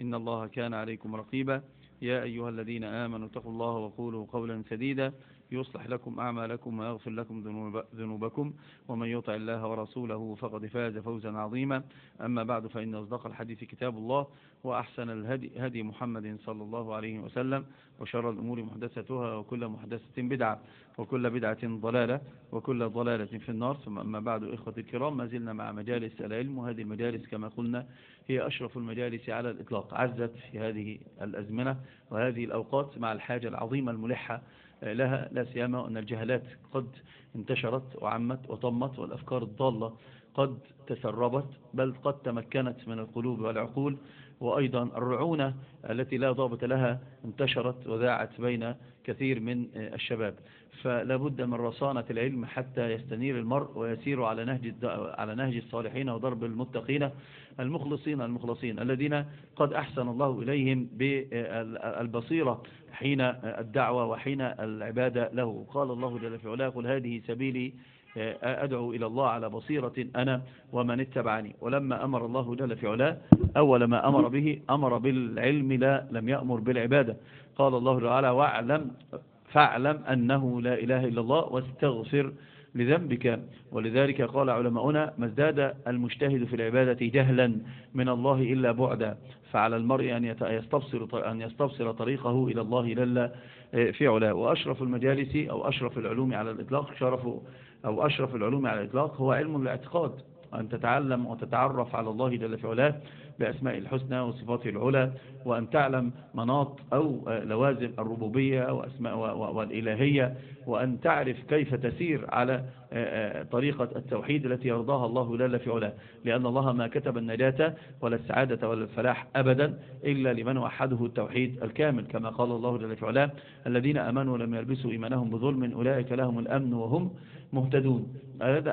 إن الله كان عليكم رقيبا. يا أيها الذين آمنوا اتقوا الله وقولوا قولا سديدا. يصلح لكم أعمالكم ويغفر لكم ذنوب ذنوبكم ومن يطع الله ورسوله فقد فاز فوزا عظيما. أما بعد فإن أصدق الحديث كتاب الله وأحسن الهدي هدي محمد صلى الله عليه وسلم وشر الأمور محدثتها وكل محدثة بدعة وكل بدعة ضلالة وكل ضلالة في النار. ثم أما بعد إخوة الكرام ما زلنا مع مجالس العلم وهذه المجالس كما قلنا هي أشرف المجالس على الإطلاق عزت في هذه الأزمنة وهذه الأوقات مع الحاجة العظيمة الملحة لها لا سيما أن الجهلات قد انتشرت وعمت وطمت والأفكار الضالة قد تسربت بل قد تمكنت من القلوب والعقول وأيضا الرعونة التي لا ضابط لها انتشرت وذاعت بين كثير من الشباب. فلا بد من رصانة العلم حتى يستنير المرء ويسير على نهج على نهج الصالحين وضرب المتقين المخلصين المخلصين الذين قد أحسن الله إليهم بالبصيرة حين الدعوة وحين العبادة له. قال الله جل في علاه قل هذه سبيلي أدعو إلى الله على بصيرة أنا ومن اتبعني. ولما أمر الله جل في علاه أول ما أمر به أمر بالعلم لا لم يأمر بالعبادة. قال الله تعالى واعلم فاعلم أنه لا إله إلا الله واستغفر لذنبك. ولذلك قال علماؤنا ما ازداد المجتهد في العبادة جهلا من الله إلا بعدا فعلى المرء أن يستبصر, أن يستبصر طريقه إلى الله جل في علاه. وأشرف المجالس أو أشرف العلوم على الإطلاق شرف أو أشرف العلوم على الإطلاق هو علم الاعتقاد أن تتعلم وتتعرف على الله جل في علاه بأسماء الحسنى وصفاته العلى وأن تعلم مناط أو لوازم الربوبية وأسماء والإلهية وأن تعرف كيف تسير على طريقة التوحيد التي يرضاها الله جل في علاه. لأن الله ما كتب النجاة ولا السعادة ولا الفلاح أبدا إلا لمن وحده التوحيد الكامل كما قال الله جل في علاه الذين أمنوا ولم يلبسوا إيمانهم بظلم أولئك لهم الأمن وهم مهتدون.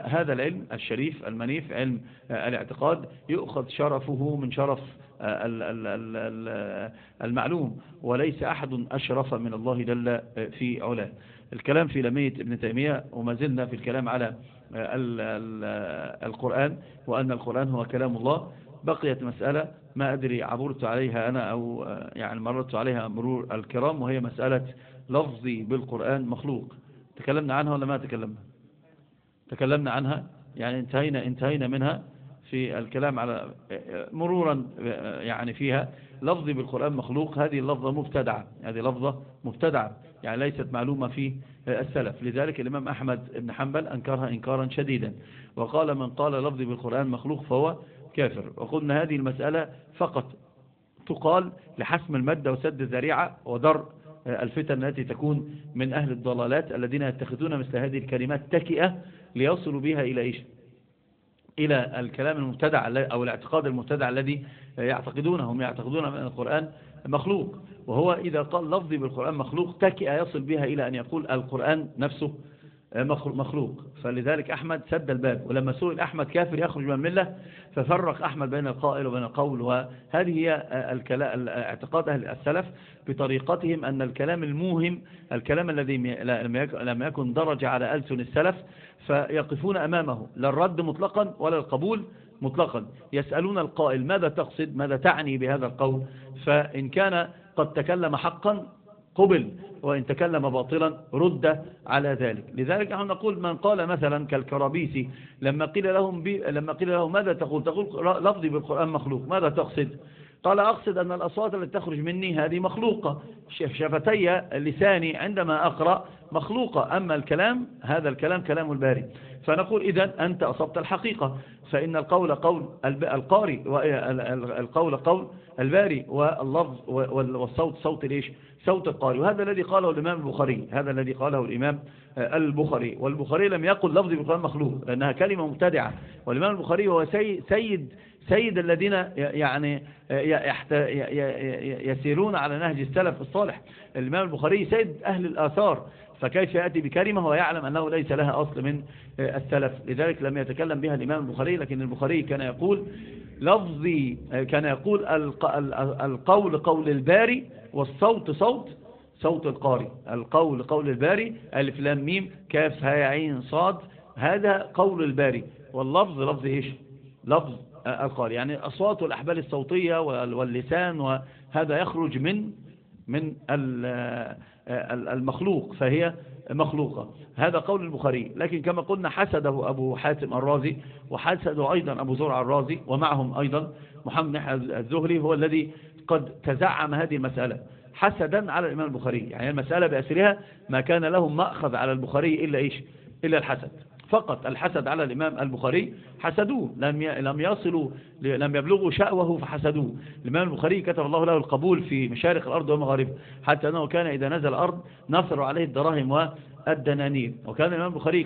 هذا العلم الشريف المنيف علم الاعتقاد يؤخذ شرفه من شرف المعلوم وليس أحد أشرف من الله جل في علاه. الكلام في لمية ابن تيمية وما زلنا في الكلام على القرآن وأن القرآن هو كلام الله. بقيت مسألة ما أدري عبرت عليها أنا أو يعني مررت عليها مرور الكرام وهي مسألة لفظي بالقرآن مخلوق. تكلمنا عنها ولا ما تكلمنا؟ تكلمنا عنها يعني انتهينا, انتهينا منها في الكلام على مرورا يعني فيها. لفظي بالقرآن مخلوق هذه اللفظة مبتدعة هذه لفظة مبتدعة يعني ليست معلومة في السلف. لذلك الإمام أحمد بن حنبل أنكرها إنكارا شديدا وقال من قال لفظي بالقرآن مخلوق فهو كافر. وقلنا هذه المسألة فقط تقال لحسم المادة وسد الذريعة ودر الفتن التي تكون من أهل الضلالات الذين يتخذون مثل هذه الكلمات تكئة ليصلوا بها إلى إيش؟ إلى الكلام المبتدع أو الاعتقاد المبتدع الذي يعتقدونه. هم يعتقدون أن القرآن مخلوق. وهو إذا قال لفظي بالقرآن مخلوق تكئ يصل بها إلى أن يقول القرآن نفسه مخلوق فلذلك أحمد سد الباب. ولما سئل أحمد كافر يخرج من الملة ففرق أحمد بين القائل وبين القول. وهذه هي اعتقاد أهل السلف بطريقتهم أن الكلام الموهم الكلام الذي لم يكن درج على ألسن السلف فيقفون أمامه. لا الرد مطلقا ولا القبول مطلقا. يسألون القائل ماذا تقصد ماذا تعني بهذا القول؟ فإن كان قد تكلم حقا قبل وإن تكلم باطلا رد على ذلك. لذلك نحن نقول من قال مثلا كالكرابيسي لما قيل لهم لما قيل له ماذا تقول؟ تقول لفظي بالقرآن مخلوق. ماذا تقصد؟ قال أقصد أن الأصوات التي تخرج مني هذه مخلوقة. شفتي لساني عندما أقرأ مخلوقة. أما الكلام هذا الكلام كلام الباري. فنقول إذا أنت أصبت الحقيقة. فإن القول قول القاري القول قول الباري واللفظ والصوت صوت ليش صوت القاري. وهذا الذي قاله الإمام البخاري. هذا الذي قاله الإمام البخاري. والبخاري لم يقل لفظ بالقرآن مخلوق لأنها كلمة مبتدعة. والإمام البخاري هو سيد سيد الذين يعني يسيرون على نهج السلف الصالح. الإمام البخاري سيد أهل الآثار. فكيف يأتي بكلمة ويعلم أنه ليس لها أصل من السلف؟ لذلك لم يتكلم بها الإمام البخاري لكن البخاري كان يقول لفظي كان يقول القول قول الباري والصوت صوت صوت القاري القول قول الباري ألف لام ميم كاف هاء عين صاد هذا قول الباري. واللفظ لفظ إيش؟ لفظ القاري يعني أصوات الأحبال الصوتية واللسان وهذا يخرج من من المخلوق فهي مخلوقة. هذا قول البخاري. لكن كما قلنا حسده أبو حاتم الرازي وحسده أيضا أبو زرع الرازي ومعهم أيضا محمد نحى الزهري هو الذي قد تزعم هذه المسألة. حسدا على الإمام البخاري. يعني المسألة بأسرها ما كان لهم مأخذ على البخاري إلا إيش؟ إلا الحسد. فقط الحسد على الإمام البخاري حسدوه لم لم يصلوا لم يبلغوا شأوه فحسدوه. الإمام البخاري كتب الله له القبول في مشارق الأرض ومغاربها حتى أنه كان إذا نزل الأرض نصر عليه الدراهم والدنانير. وكان الإمام البخاري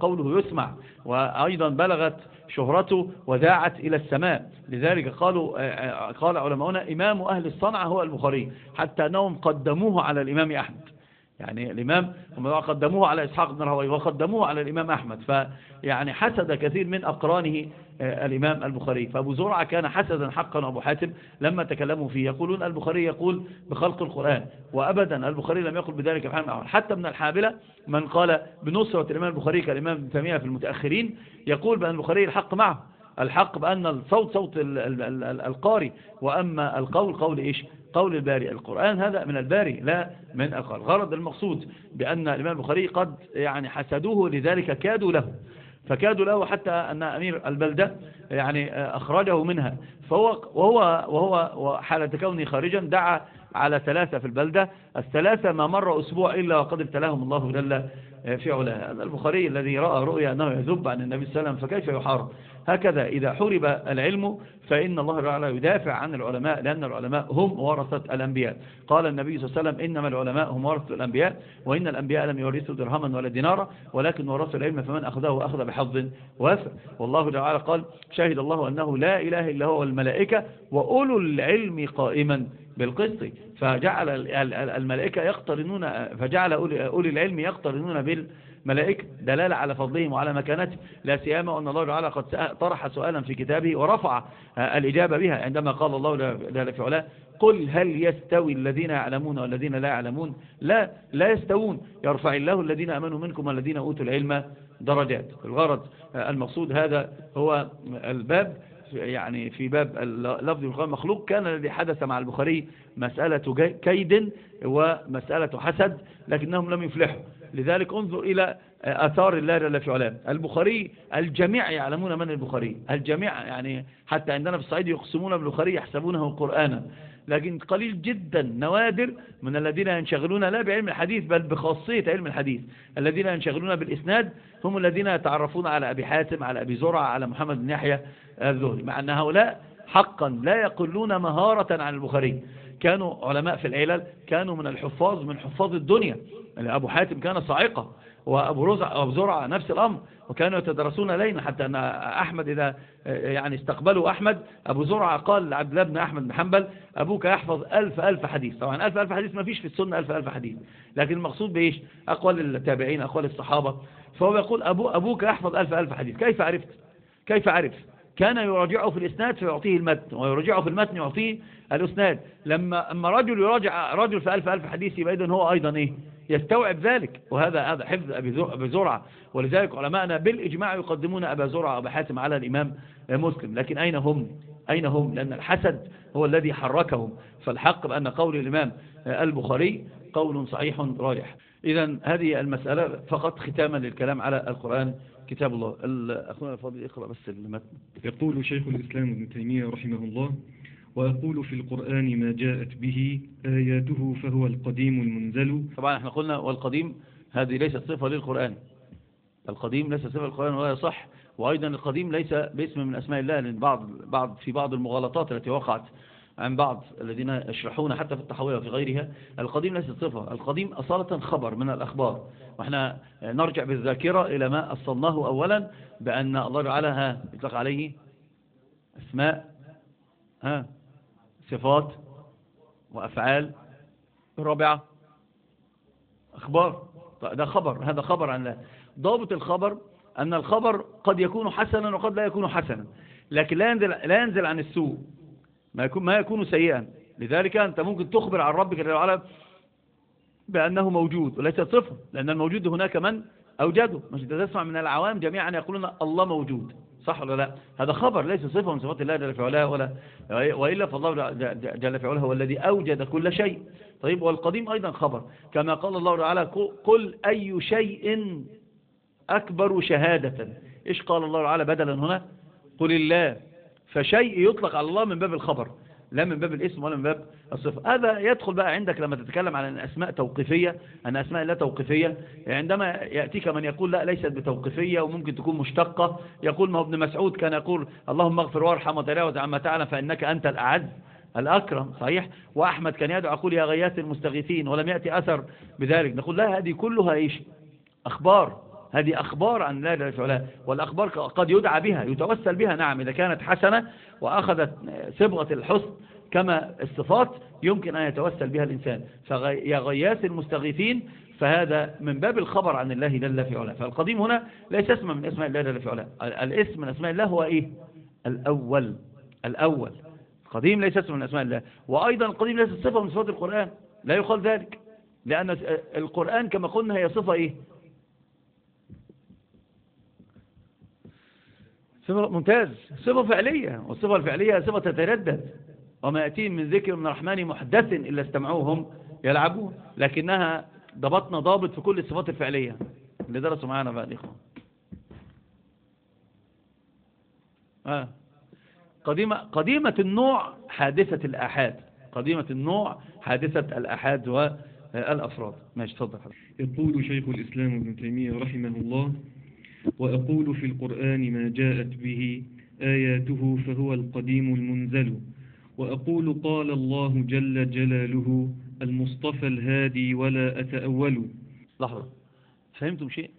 قوله يسمع وأيضا بلغت شهرته وذاعت إلى السماء. لذلك قالوا قال علماؤنا إمام أهل الصنعة هو البخاري حتى أنهم قدموه على الإمام أحمد. يعني الإمام هم قدموه على إسحاق بن راهويه وقدموه على الإمام أحمد فيعني حسد كثير من أقرانه آه، الإمام البخاري. فأبو زرعة كان حسدا حقا أبو حاتم لما تكلموا فيه. يقولون البخاري يقول بخلق القرآن وأبدا البخاري لم يقل بذلك حتى من الحابلة من قال بنصرة الإمام البخاري كالإمام تيمية في المتأخرين يقول بأن البخاري الحق معه. الحق بأن الصوت صوت القاري وأما القول قول إيش؟ قول الباري. القرآن هذا من الباري لا من القرآن. غرض المقصود بأن الإمام البخاري قد يعني حسدوه لذلك كادوا له. فكادوا له حتى أن أمير البلدة يعني أخرجه منها. فهو وهو وهو حالة كونه خارجا دعا على ثلاثة في البلدة. الثلاثة ما مر أسبوع إلا وقد ابتلاهم الله جل في علاه هذا البخاري الذي رأى رؤيا أنه يذب عن النبي صلى الله عليه وسلم فكيف يحارب؟ هكذا إذا حرب العلم فإن الله تعالى يدافع عن العلماء لأن العلماء هم ورثة الأنبياء. قال النبي صلى الله عليه وسلم إنما العلماء هم ورثة الأنبياء وإن الأنبياء لم يورثوا درهما ولا دينارا ولكن ورثوا العلم فمن أخذه أخذ بحظ وافر والله تعالى قال شهد الله أنه لا إله إلا هو الملائكة وأولو العلم قائما. بالقسط فجعل الملائكة يقترنون فجعل أولي العلم يقترنون بالملائكة دلالة على فضلهم وعلى مكانتهم. لا سيما أن الله تعالى قد طرح سؤالا في كتابه ورفع الإجابة بها. عندما قال الله لا في قل هل يستوي الذين يعلمون والذين لا يعلمون؟ لا لا يستوون. يرفع الله الذين أمنوا منكم والذين أوتوا العلم درجات. الغرض المقصود هذا هو الباب يعني في باب لفظ القرآن. مخلوق كان الذي حدث مع البخاري مسألة كيد ومسألة حسد لكنهم لم يفلحوا. لذلك انظر إلى أثار الله جل في علام البخاري الجميع يعلمون من البخاري. الجميع يعني حتى عندنا في الصعيد يقسمون بالبخاري يحسبونه قرآنا. لكن قليل جدا نوادر من الذين ينشغلون لا بعلم الحديث بل بخاصية علم الحديث. الذين ينشغلون بالإسناد هم الذين يتعرفون على أبي حاتم على أبي زرع على محمد بن يحيى. الزهري مع أن هؤلاء حقا لا يقلون مهارة عن البخاري. كانوا علماء في العلل كانوا من الحفاظ من حفاظ الدنيا. يعني أبو حاتم كان صاعقة وأبو رزع وأبو زرع نفس الأمر وكانوا يتدرسون لينا حتى أن أحمد إذا يعني استقبلوا أحمد أبو زرع قال لعبد الله بن أحمد بن حنبل أبوك يحفظ ألف ألف حديث. طبعا ألف ألف حديث ما فيش في السنة ألف ألف حديث. لكن المقصود بإيش؟ أقوال التابعين أقوال الصحابة. فهو يقول أبو أبوك يحفظ ألف ألف حديث. كيف عرفت؟ كيف عرف كان يراجعه في الإسناد فيعطيه المتن ويراجعه في المتن يعطيه الأسناد. لما أما رجل يراجع رجل في ألف ألف حديث يبقى هو أيضا إيه؟ يستوعب ذلك. وهذا هذا حفظ أبي زرعة. ولذلك علماءنا بالإجماع يقدمون أبا زرعة وأبا حاتم على الإمام مسلم. لكن أين هم؟ أين هم؟ لأن الحسد هو الذي حركهم. فالحق بأن قول الإمام البخاري قول صحيح راجح. إذا هذه المسألة فقط ختاما للكلام على القرآن. كتاب الله. أخونا الفاضل اقرأ بس المتن يقول شيخ الإسلام ابن تيمية رحمه الله ويقول في القرآن ما جاءت به آياته فهو القديم المنزل. طبعا إحنا قلنا والقديم هذه ليست صفة للقرآن. القديم ليس صفة للقرآن ولا صح وأيضا القديم ليس باسم من أسماء الله لأن بعض, بعض في بعض المغالطات التي وقعت. عن بعض الذين يشرحون حتى في التحوية وفي غيرها القديم ليس صفة القديم أصالة خبر من الأخبار. وإحنا نرجع بالذاكرة إلى ما أصلناه أولا بأن الله تعالى يطلق عليه أسماء ها صفات وأفعال. الرابعة أخبار. ده خبر هذا خبر عن الله. ضابط الخبر أن الخبر قد يكون حسنا وقد لا يكون حسنا لكن لا ينزل, لا ينزل عن السوء. ما يكون, ما يكون سيئا. لذلك أنت ممكن تخبر عن ربك جل وعلا بأنه موجود وليس صفة لأن الموجود هناك من؟ أوجده. مش تسمع من العوام جميعا يقولون الله موجود. صح ولا لا؟ هذا خبر ليس صفة من صفات الله جل في علاه ولا وإلا فالله جل في علاه هو الذي أوجد كل شيء. طيب والقديم أيضا خبر. كما قال الله تعالى قل أي شيء أكبر شهادة. إيش قال الله تعالى بدلا هنا؟ قل الله. فشيء يطلق على الله من باب الخبر لا من باب الاسم ولا من باب الصفة. هذا يدخل بقى عندك لما تتكلم عن أسماء توقيفية أن أسماء لا توقيفية. عندما يأتيك من يقول لا ليست بتوقيفية وممكن تكون مشتقة يقول ما هو ابن مسعود كان يقول اللهم اغفر وارحم وتلاوة عما تعلم فإنك أنت الأعز الأكرم صحيح؟ وأحمد كان يدعو يقول يا غياث المستغيثين ولم يأتي أثر بذلك. نقول لا هذه كلها إيش؟ أخبار. هذه أخبار عن الله جل وعلا والأخبار قد يدعى بها يتوسل بها نعم إذا كانت حسنة وأخذت صبغة الحسن كما الصفات يمكن أن يتوسل بها الإنسان. فيا غياث المستغيثين فهذا من باب الخبر عن الله جل في علاه فالقديم هنا ليس اسم من أسماء الله جل في علاه الاسم من أسماء الله هو إيه؟ الأول. الأول. القديم ليس اسم من أسماء الله. وأيضا القديم ليس صفة من صفات القرآن. لا يقال ذلك. لأن القرآن كما قلنا هي صفة إيه؟ صفة ممتاز صفة فعلية والصفة الفعلية صفة تتردد وما يأتيهم من ذكر من الرحمن محدث إلا استمعوهم يلعبون لكنها ضبطنا ضابط في كل الصفات الفعلية. اللي درسوا معانا بقى الإخوة. آه. قديمة, قديمة النوع حادثة الآحاد. قديمة النوع حادثة الآحاد والأفراد. ماشي تفضل يقول شيخ الإسلام ابن تيمية رحمه الله وأقول في القرآن ما جاءت به آياته فهو القديم المنزل. وأقول قال الله جل جلاله المصطفى الهادي ولا أتأول. لحظة. فهمتم شيء؟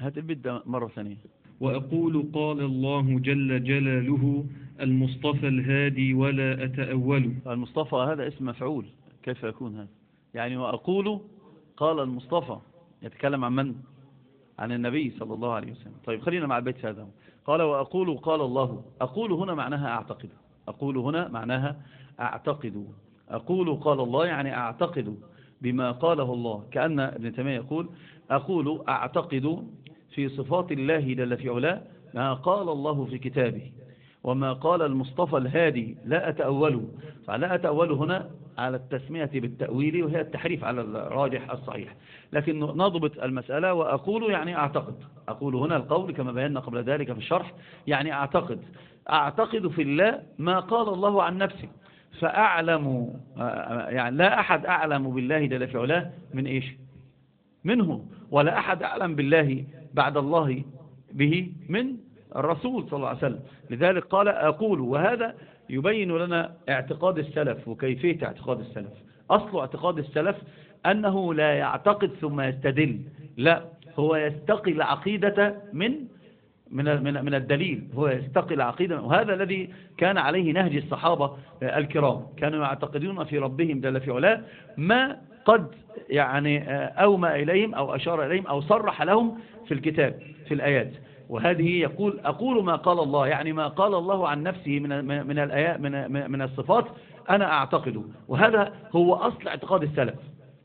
هات البدء مرة ثانية. وأقول قال الله جل جلاله المصطفى الهادي ولا أتأول. المصطفى هذا اسم مفعول. كيف يكون هذا؟ يعني وأقول قال المصطفى. يتكلم عن من؟ عن النبي صلى الله عليه وسلم. طيب خلينا مع البيت هذا. قال وأقول قال الله أقول هنا معناها أعتقد. أقول هنا معناها أعتقد. أقول قال الله يعني أعتقد بما قاله الله. كأن ابن تيمية يقول أقول أعتقد في صفات الله جل في علاه ما قال الله في كتابه وما قال المصطفى الهادي لا أتأول. فلا أتأول هنا على التسمية بالتأويل وهي التحريف على الراجح الصحيح. لكن نضبط المسألة وأقول يعني أعتقد أقول هنا القول كما بينا قبل ذلك في الشرح يعني أعتقد أعتقد في الله ما قال الله عن نفسه. فأعلم يعني لا أحد أعلم بالله جل في علاه من إيش؟ منه. ولا أحد أعلم بالله بعد الله به من الرسول صلى الله عليه وسلم. لذلك قال أقول وهذا يبين لنا اعتقاد السلف وكيفية اعتقاد السلف. أصل اعتقاد السلف أنه لا يعتقد ثم يستدل. لا هو يستقي العقيدة من من من الدليل. هو يستقي العقيدة. وهذا الذي كان عليه نهج الصحابة الكرام. كانوا يعتقدون في ربهم جل في علاه ما قد يعني أومى إليهم أو أشار إليهم أو صرح لهم في الكتاب في الآيات. وهذه يقول أقول ما قال الله يعني ما قال الله عن نفسه من من الآيات من من الصفات أنا أعتقده وهذا هو أصل اعتقاد السلف.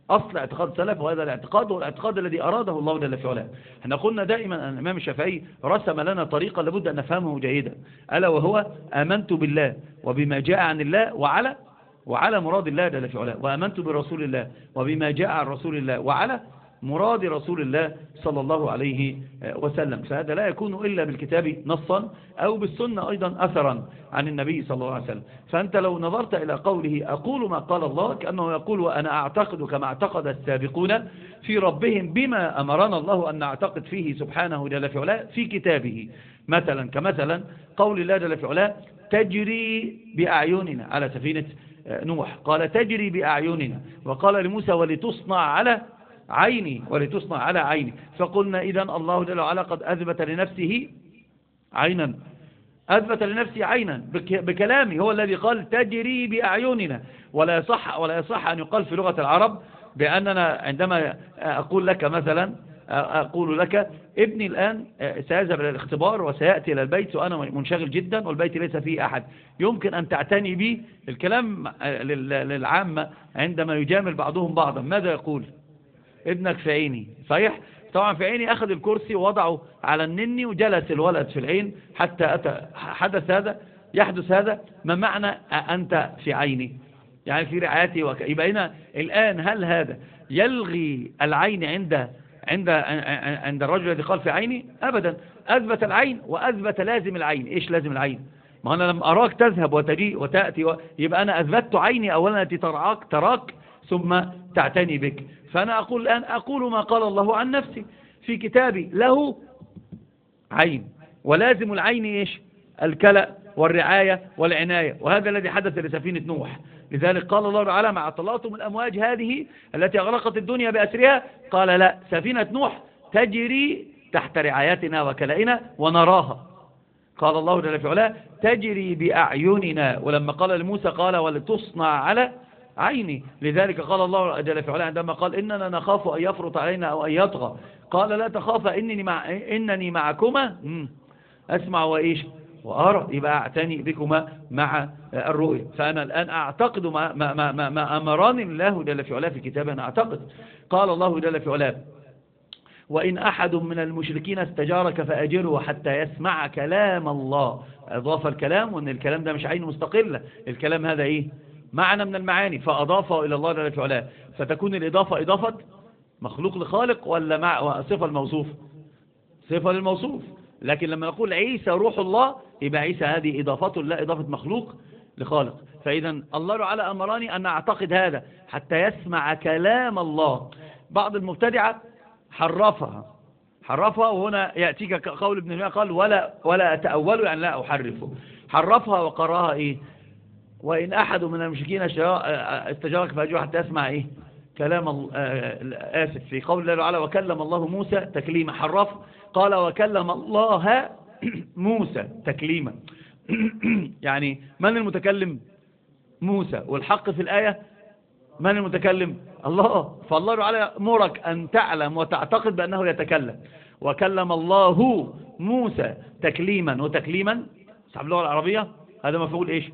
أصل اعتقاد السلف وهذا الاعتقاد هو الاعتقاد الذي أراده الله جل في علاه. إحنا قلنا دائما أن الإمام الشافعي رسم لنا طريقا لابد أن نفهمه جيدا. ألا وهو آمنت بالله وبما جاء عن الله وعلى وعلى مراد الله جل في علاه. وآمنت برسول الله وبما جاء عن رسول الله وعلى مراد رسول الله صلى الله عليه وسلم. فهذا لا يكون إلا بالكتاب نصا أو بالسنة أيضا أثرا عن النبي صلى الله عليه وسلم. فأنت لو نظرت إلى قوله أقول ما قال الله كأنه يقول وأنا أعتقد كما اعتقد السابقون في ربهم بما أمرنا الله أن نعتقد فيه سبحانه جل في علاه في كتابه. مثلا كمثلا قول الله جل في علاه تجري بأعيننا على سفينة نوح. قال تجري بأعيننا. وقال لموسى ولتصنع على عيني ولتصنع على عيني. فقلنا إذا الله جل وعلا قد أثبت لنفسه عينا. أثبت لنفسه عينا بكلامه هو الذي قال تجري بأعيننا. ولا يصح, ولا يصح أن يقال في لغة العرب بأننا عندما أقول لك مثلا أقول لك ابني الآن سيذهب إلى الاختبار وسيأتي إلى البيت وأنا منشغل جدا والبيت ليس فيه أحد. يمكن أن تعتني بي الكلام للعامة عندما يجامل بعضهم بعضا. ماذا يقول؟ ابنك في عيني. صحيح؟ طبعا في عيني أخذ الكرسي ووضعه على النني وجلس الولد في العين حتى أتى. حدث هذا؟ يحدث هذا؟ ما معنى أنت في عيني؟ يعني في رعايتي وك... يبقى هنا الآن هل هذا يلغي العين عند عند عند الرجل الذي قال في عيني؟ أبدا. أثبت العين وأثبت لازم العين. إيش لازم العين؟ ما أنا لما أراك تذهب وتجيء وتأتي و... يبقى أنا أثبتت عيني أولا التي ترعاك تراك ثم تعتني بك. فأنا أقول الآن أقول ما قال الله عن نفسي في كتابي. له عين ولازم العين إيش؟ الكلأ والرعاية والعناية. وهذا الذي حدث لسفينة نوح. لذلك قال الله تعالى مع طلاتم الأمواج هذه التي أغرقت الدنيا بأسرها؟ قال لا سفينة نوح تجري تحت رعايتنا وكلائنا ونراها. قال الله جل في علاه تجري بأعيننا. ولما قال لموسى قال ولتصنع على عيني. لذلك قال الله جل في علاه عندما قال إننا نخاف أن يفرط علينا أو أن يطغى. قال لا تخاف إنني, مع إنني معكما. أسمع وإيش؟ وأرى. يبقى أعتني بكما مع الرؤية فأنا الآن أعتقد ما, ما, ما, ما أمراني الله جل في علاه في كتابه أنا أعتقد. قال الله جل في علاه وإن أحد من المشركين استجارك فأجره حتى يسمع كلام الله. أضاف الكلام وأن الكلام ده مش عين مستقلة. الكلام هذا إيه؟ معنى من المعاني فأضافه إلى الله جل في علاه فتكون الإضافة إضافة مخلوق لخالق ولا مع صفة الموصوف صفة للموصوف. لكن لما نقول عيسى روح الله يبقى عيسى هذه إضافة لا إضافة مخلوق لخالق. فإذا الله على أمراني أن أعتقد هذا حتى يسمع كلام الله. بعض المبتدعة حرفها. حرفها وهنا يأتيك قول ابن الماء قال ولا, ولا أتأول يعني لا أحرفه حرفها وقراها إيه؟ وإن أحد من المشركين استجارك فأجوه حتى يسمع إيه؟ كلام آه، آسف. في قول الله تعالى وكلم الله موسى تكليما. حرف. قال وكلم الله موسى تكليما. يعني من المتكلم؟ موسى. والحق في الآية من المتكلم؟ الله. فالله تعالى أمرك أن تعلم وتعتقد بأنه يتكلم. وكلم الله موسى تكليما. وتكليما صاحب اللغة العربية هذا مفعول إيش؟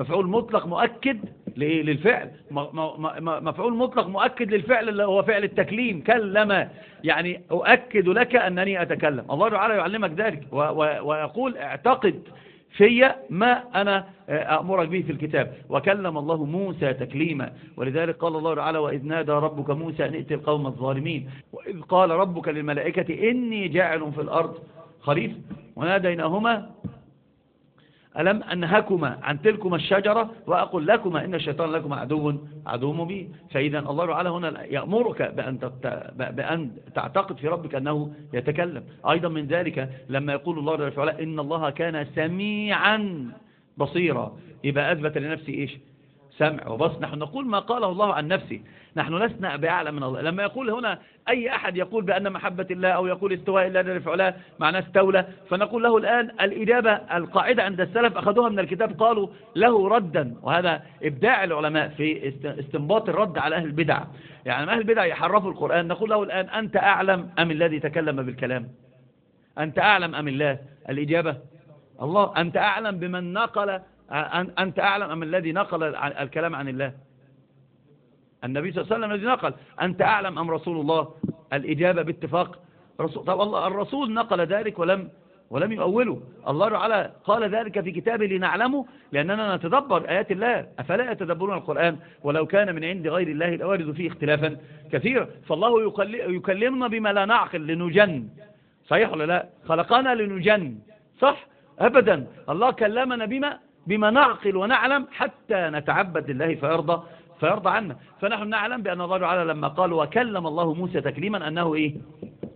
مفعول مطلق مؤكد للفعل. مفعول مطلق مؤكد للفعل اللي هو فعل التكليم. كلم. يعني أؤكد لك أنني أتكلم. الله تعالى يعلمك ذلك. ويقول اعتقد في ما أنا أأمرك به في الكتاب. وكلم الله موسى تكليما. ولذلك قال الله تعالى وإذ نادى ربك موسى أن ائت القوم الظالمين. وإذ قال ربك للملائكة إني جاعل في الأرض خليفة. وناديناهما ألم أنهكما عن تلكما الشجرة وأقول لكما إن الشيطان لكما عدو عدو مبين. فإذا الله تعالى هنا يأمرك بأن, بأن تعتقد في ربك أنه يتكلم. أيضا من ذلك لما يقول الله تعالى إن الله كان سميعا بصيرا. يبقى أثبت لنفسه إيش؟ سمع وبصر. نحن نقول ما قاله الله عن نفسه. نحن لسنا بأعلى من الله. لما يقول هنا أي أحد يقول بأن محبة الله أو يقول استواء الله في معناه استولى. فنقول له الآن الإجابة القاعدة عند السلف أخذوها من الكتاب قالوا له ردا. وهذا إبداع العلماء في استنباط الرد على أهل البدع. يعني أهل البدع يحرفوا القرآن. نقول له الآن أنت أعلم أم الذي تكلم بالكلام؟ أنت أعلم أم الله؟ الإجابة الله. أنت أعلم بمن نقل أنت أعلم أم الذي نقل الكلام عن الله؟ النبي صلى الله عليه وسلم الذي نقل. أنت أعلم أم رسول الله؟ الإجابة باتفاق. رسول طب الله الرسول نقل ذلك ولم ولم يؤوله. الله تعالى قال ذلك في كتابه لنعلمه لأننا نتدبر آيات الله. أفلا يتدبرون القرآن ولو كان من عند غير الله الأوارد فيه اختلافا كثيرا. فالله يكلمنا بما لا نعقل لنجن. صحيح ولا لا؟ خلقنا لنجن. صح؟ أبدا. الله كلمنا بما بما نعقل ونعلم حتى نتعبد لله فيرضى فيرضى عنا. فنحن نعلم بأن الله تعالى لما قال وكلم الله موسى تكليما أنه إيه؟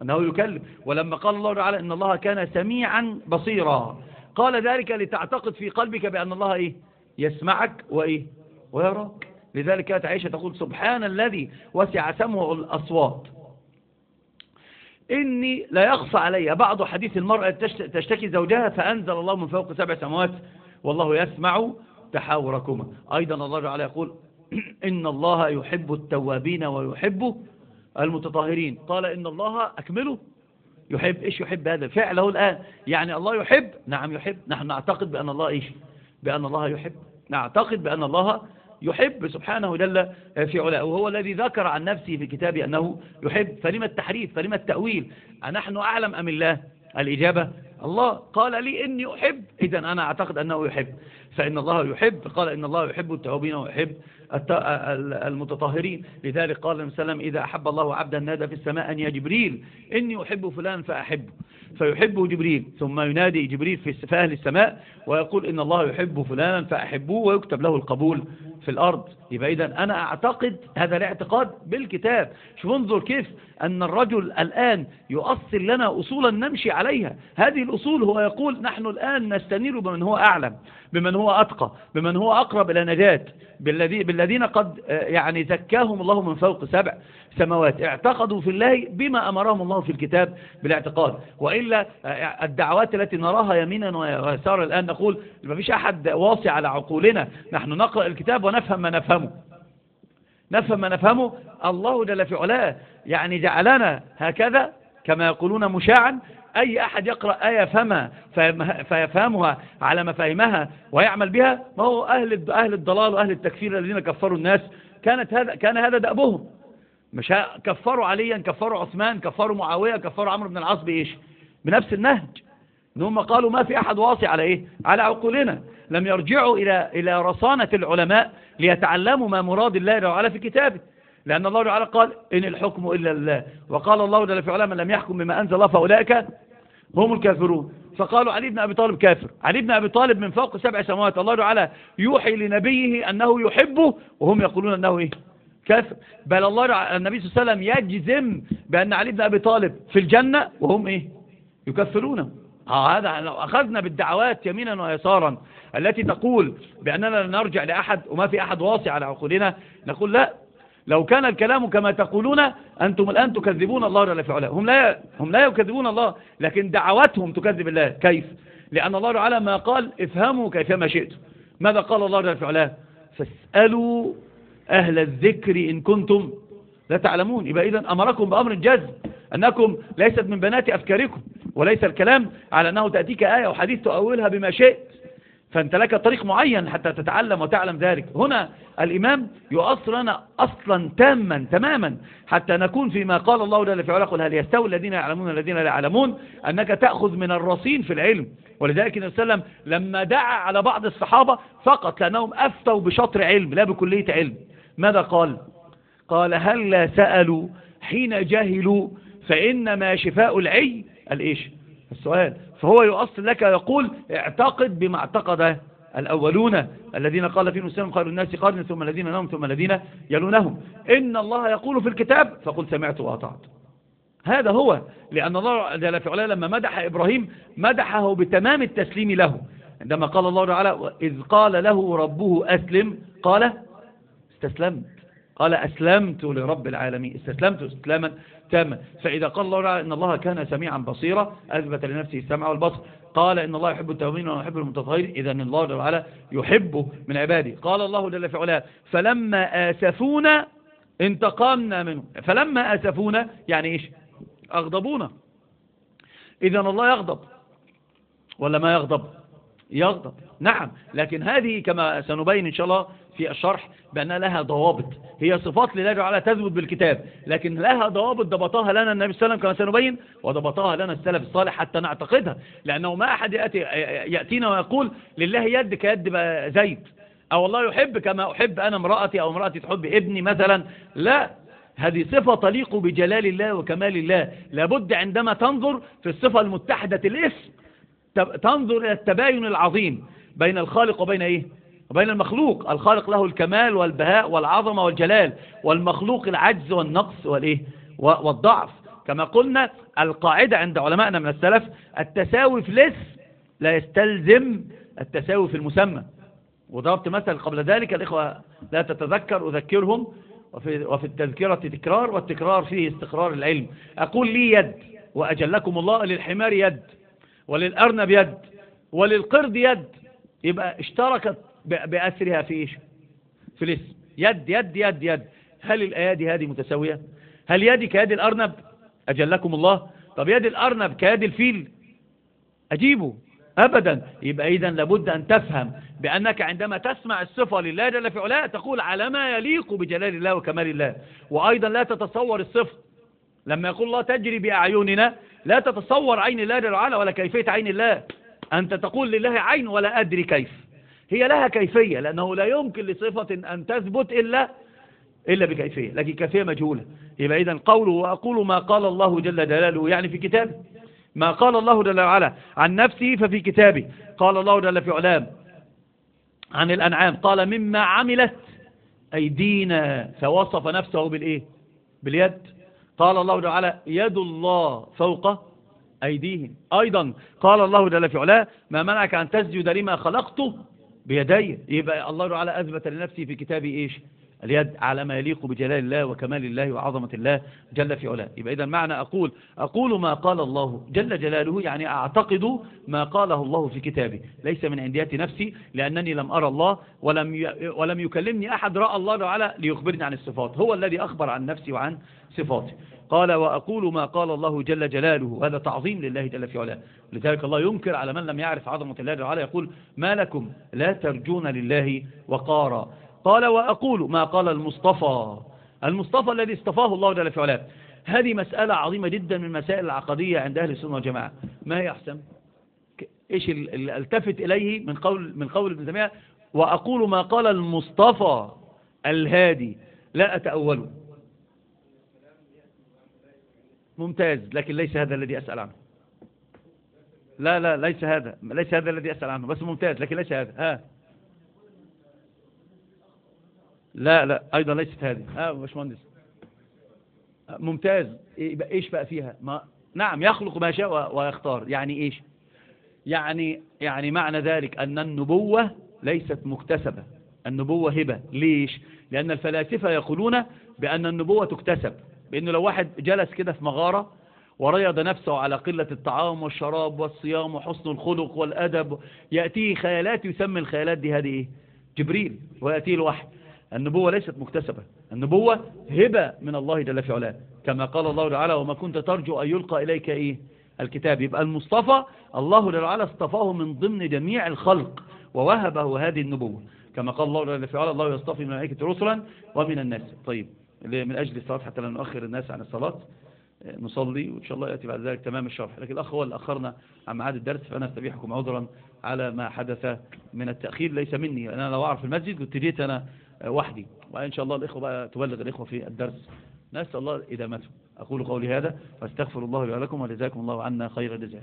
أنه يكلم. ولما قال الله تعالى إن الله كان سميعا بصيرا. قال ذلك لتعتقد في قلبك بأن الله إيه؟ يسمعك وإيه؟ ويراك. لذلك كانت عائشة تقول سبحان الذي وسع سمع الأصوات. إني لا يخفى علي بعض حديث المرأة تشتكي زوجها فأنزل الله من فوق سبع سماوات والله يسمع تحاوركما. أيضا الله تعالى يقول إن الله يحب التوابين ويحب المتطهرين. قال إن الله أكمله. يحب إيش يحب هذا؟ فعله الآن. يعني الله يحب؟ نعم يحب. نحن نعتقد بأن الله إيش؟ بأن الله يحب. نعتقد بأن الله يحب سبحانه جل في علاه. وهو الذي ذكر عن نفسه في كتابه أنه يحب. فلما التحريف؟ فلما التأويل؟ أنحن أعلم أم الله؟ الإجابة الله قال لي إني أحب. إذا أنا أعتقد أنه يحب. فإن الله يحب. قال إن الله يحب التوابين ويحب المتطهرين. لذلك قال النبي صلى الله عليه وسلم إذا أحب الله عبدا نادى في السماء أن يا جبريل إني أحب فلان فأحبه. فيحبه جبريل. ثم ينادي جبريل في أهل السماء ويقول إن الله يحب فلانا فأحبوه ويكتب له القبول. في الأرض. يبقى إذا أنا أعتقد هذا الاعتقاد بالكتاب. شوف انظر كيف أن الرجل الآن يؤصل لنا أصولا نمشي عليها. هذه الأصول هو يقول نحن الآن نستنير بمن هو أعلم بمن هو أتقى بمن هو أقرب إلى نجاة. بالذين قد يعني زكاهم الله من فوق سبع سماوات. اعتقدوا في الله بما أمرهم الله في الكتاب بالاعتقاد. وإلا الدعوات التي نراها يمينا ويسارا الآن نقول ما فيش أحد واصي على عقولنا. نحن نقرأ الكتاب ونفهم ما نفهمه. نفهم ما نفهمه. الله جل في علاه يعني جعلنا هكذا كما يقولون مشاعا أي أحد يقرأ آية فما فيفهمها على مفاهيمها ويعمل بها ما هو أهل أهل الضلال وأهل التكفير الذين كفروا الناس. كانت هذا كان هذا دأبهم. مش كفروا عليا كفروا عثمان كفروا معاوية كفروا عمرو بن العاص بإيش؟ بنفس النهج. ان هم قالوا ما في أحد واصي على إيه؟ على عقولنا. لم يرجعوا إلى إلى رصانة العلماء ليتعلموا ما مراد الله تعالى في كتابه. لأن الله تعالى قال إن الحكم إلا الله وقال الله جل في علماء من لم يحكم بما أنزل الله فأولئك هم الكافرون. فقالوا علي بن أبي طالب كافر. علي بن أبي طالب من فوق سبع سماوات الله تعالى يوحي لنبيه أنه يحبه وهم يقولون أنه إيه؟ كافر. بل الله النبي صلى الله عليه وسلم يجزم بأن علي بن أبي طالب في الجنة وهم إيه؟ يكفرونه. هذا لو أخذنا بالدعوات يمينا ويسارا التي تقول بأننا نرجع لأحد وما في أحد واصي على عقولنا نقول لا. لو كان الكلام كما تقولون أنتم الآن تكذبون الله جل في هم لا, هم لا يكذبون الله لكن دعواتهم تكذب الله. كيف؟ لأن الله تعالى ما قال افهموا كيفما شئتم ماذا قال الله جل في فاسألوا أهل الذكر إن كنتم لا تعلمون. يبقى إذن أمركم بأمر الجزم أنكم ليست من بنات أفكاركم. وليس الكلام على أنه تأتيك آية أو حديث تؤولها بما شئت. فأنت لك طريق معين حتى تتعلم وتعلم ذلك. هنا الإمام يؤصل لنا أصلا تاما تماما حتى نكون فيما قال الله جل في علا قل هل يستوي الذين يعلمون الذين لا يعلمون؟ أنك تأخذ من الرصين في العلم. ولذلك النبي صلى الله عليه وسلم لما دعا على بعض الصحابة فقط لأنهم أفتوا بشطر علم لا بكلية علم. ماذا قال؟ قال هل لا سألوا حين جهلوا فإنما شفاء العي الإيش السؤال. فهو يؤصل لك يقول اعتقد بما اعتقد الأولون الذين قال فيهم السلام خير الناس قارن ثم الذين نهم ثم الذين يلونهم. إن الله يقول في الكتاب فقل سمعت وأطعت. هذا هو. لأن الله جل في علاه لما مدح إبراهيم مدحه بتمام التسليم له. عندما قال الله تعالى إذ قال له ربه أسلم قال استسلمت. قال أسلمت لرب العالمين. استسلمت استسلاما. تاما فإذا قال الله إن الله كان سميعا بصيرا أثبت لنفسه السمع والبصر. قال إن الله يحب التوابين ويحب المتطهرين. إذا الله جل وعلا يحب من عباده. قال الله جل في علاه فلما آسفونا انتقامنا منه. فلما آسفونا يعني إيش؟ أغضبونا. إذا الله يغضب. ولا ما يغضب؟ يغضب. نعم. لكن هذه كما سنبين إن شاء الله في الشرح بأن لها ضوابط. هي صفات لله تعالى تثبت بالكتاب لكن لها ضوابط ضبطها لنا النبي صلى الله عليه وسلم كما سنبين وضبطها لنا السلف الصالح حتى نعتقدها. لأنه ما أحد يأتي يأتينا ويقول لله يد كيد زيد. أو الله يحب كما أحب أنا امرأتي أو امرأتي تحب ابني مثلا. لا هذه صفة تليق بجلال الله وكمال الله. لابد عندما تنظر في الصفة المتحدة الاسم تنظر إلى التباين العظيم بين الخالق وبين إيه؟ وبين المخلوق. الخالق له الكمال والبهاء والعظمة والجلال والمخلوق العجز والنقص والإيه؟ والضعف. كما قلنا القاعدة عند علمائنا من السلف التساوي في الاسم لا يستلزم التساوي في المسمى. وضربت مثل قبل ذلك الإخوة لا تتذكر أذكرهم. وفي, وفي التذكرة تكرار والتكرار فيه استقرار العلم. أقول لي يد وأجلكم الله للحمار يد وللأرنب يد وللقرد يد. يبقى اشتركت بأسرها في إيش؟ في الاسم يد يد يد يد. هل الأيادي هذه متساوية؟ هل يدي كيد الأرنب؟ أجلكم الله. طب يد الأرنب كيد الفيل؟ أجيبه. أبدا. يبقى إذا لابد أن تفهم بأنك عندما تسمع الصفة لله جل في علاه تقول على ما يليق بجلال الله وكمال الله. وأيضا لا تتصور الصفة. لما يقول الله تجري بأعيننا لا تتصور عين الله جل وعلا ولا كيفية عين الله. أنت تقول لله عين ولا أدري كيف. هي لها كيفية لأنه لا يمكن لصفة أن تثبت إلا إلا بكيفية لكن كيفية مجهولة. يبقى إذا قوله وأقول ما قال الله جل جلاله يعني في كتابه ما قال الله جل وعلا عن نفسه ففي كتابه. قال الله جل في علام عن الأنعام قال مما عملت أيدينا فوصف نفسه بالإيه؟ باليد. قال الله جل وعلا يد الله فوق أيديهم. أيضا قال الله جل في علاه ما منعك أن تسجد لما خلقته؟ بيدي. يبقى الله تعالى أثبت لنفسه في كتابه إيش؟ اليد على ما يليق بجلال الله وكمال الله وعظمة الله جل في علاه. يبقى إذا معنى أقول أقول ما قال الله جل جلاله يعني أعتقد ما قاله الله في كتابه ليس من عنديات نفسي لأنني لم أرى الله ولم. ولم يكلمني أحد رأى الله تعالى ليخبرني عن الصفات. هو الذي أخبر عن نفسي وعن صفاته. قال وأقول ما قال الله جل جلاله. هذا تعظيم لله جل في علاه. لذلك الله ينكر على من لم يعرف عظمة الله جل وعلا يقول ما لكم لا ترجون لله وقارا. قال وأقول ما قال المصطفى. المصطفى الذي اصطفاه الله جل في علاه. هذه مسألة عظيمة جدا من المسائل العقدية عند أهل السنة والجماعة. ما هي أحسن؟ إيش اللي التفت إليه من قول من قول ابن تيمية؟ وأقول ما قال المصطفى الهادي. لا أتأوله ممتاز لكن ليس هذا الذي أسأل عنه. لا لا ليس هذا ليس هذا الذي أسأل عنه بس ممتاز لكن ليس هذا. ها. لا لا أيضا ليست هذه. ها باشمهندس. ممتاز. إيش بقى فيها؟ ما نعم يخلق ما شاء ويختار. يعني إيش؟ يعني يعني معنى ذلك أن النبوة ليست مكتسبة. النبوة هبة. ليش؟ لأن الفلاسفة يقولون بأن النبوة تكتسب. بأنه لو واحد جلس كده في مغارة وريض نفسه على قلة الطعام والشراب والصيام وحسن الخلق والأدب يأتيه خيالات يسمي الخيالات دي هذه إيه؟ جبريل ويأتيه الوحي. النبوة ليست مكتسبة. النبوة هبة من الله جل في علاه. كما قال الله تعالى وما كنت ترجو أن يلقى إليك إيه؟ الكتاب. يبقى المصطفى الله جل وعلا اصطفاه من ضمن جميع الخلق ووهبه هذه النبوة. كما قال الله جل في علاه الله يصطفي من الملائكة رسلا ومن الناس. طيب. من أجل الصلاة حتى لا نؤخر الناس عن الصلاة نصلي وإن شاء الله يأتي بعد ذلك تمام الشرح. لكن الأخ هو اللي أخرنا عن ميعاد الدرس فأنا أستبيحكم عذرا على ما حدث من التأخير. ليس مني أنا لو أعرف المسجد كنت جيت أنا وحدي. وإن شاء الله الإخوة بقى تبلغ الإخوة في الدرس. نسأل الله إدامته. أقول قولي هذا واستغفر الله لي ولكم وجزاكم الله عنا خير الجزاء.